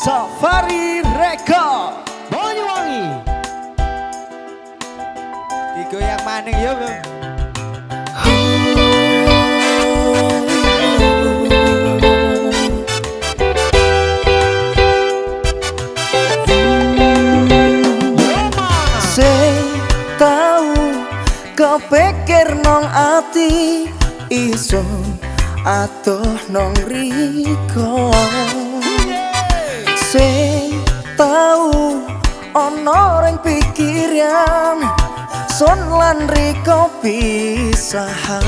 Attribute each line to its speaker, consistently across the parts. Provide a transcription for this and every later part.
Speaker 1: Safari Record.
Speaker 2: Banyuwangi.
Speaker 1: Digoyang maning Sing tau kepikir nong ati iso atuh nong riko sing tau ana ring pikiran sun lan riko pisahan.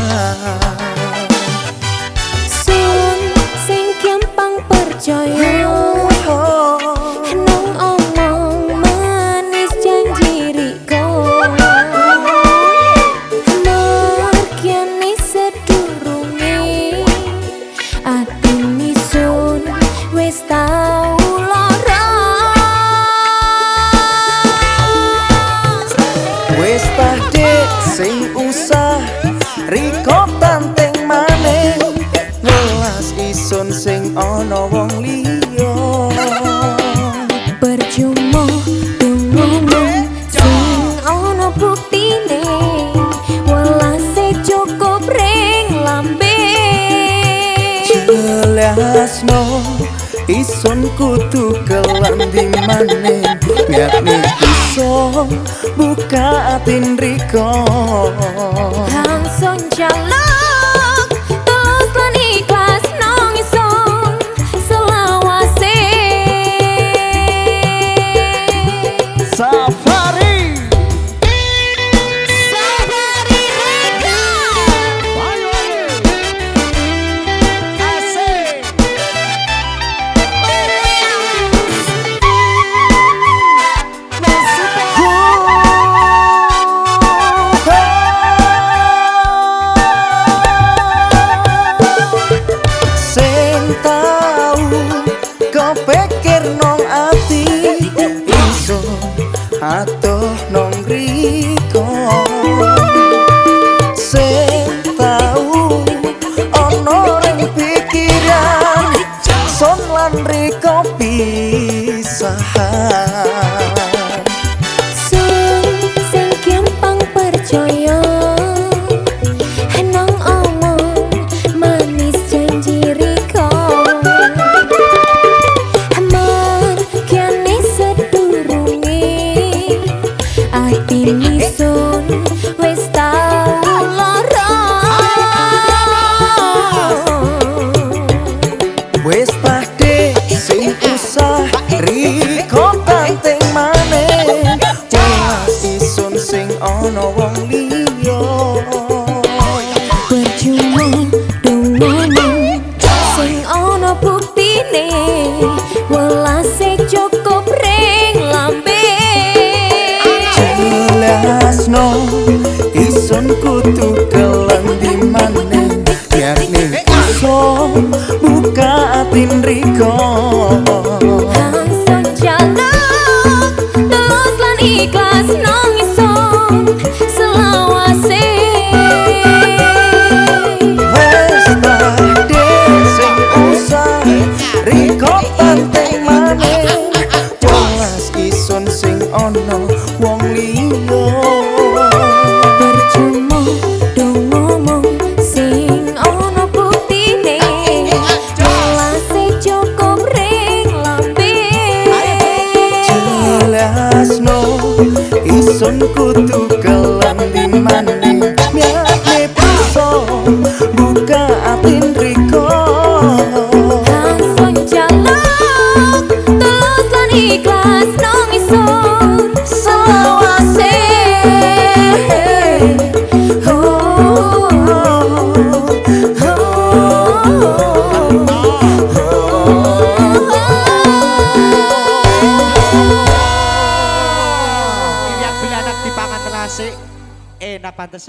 Speaker 3: Sun sing gampang percaya Nang omong manis janji riko. Margiane sedurunge Atini sun wis tau
Speaker 1: sing usah riko tanteng maning. Welas isun sing ana wong liya.
Speaker 3: Percuma ngomong sing ana buktine welase cukup ring lambe.
Speaker 1: Jelasno isun kudu kelambi maning. Yakni iso buka atin riko atuh nong riko tanteng maneh Welas isun sing ana wong liya.
Speaker 3: Percuma ngomong Sing ana buktine. Welase cukup ring lambe.
Speaker 1: Jelasno isun kudu kelambi maneh. Yakni iso buka atin riko ana wong liya.
Speaker 3: Percuma dong ngomong Sing ana buktine Welase cukup ring lambe.
Speaker 1: Jelasno isun kudu kelambi
Speaker 2: pantas.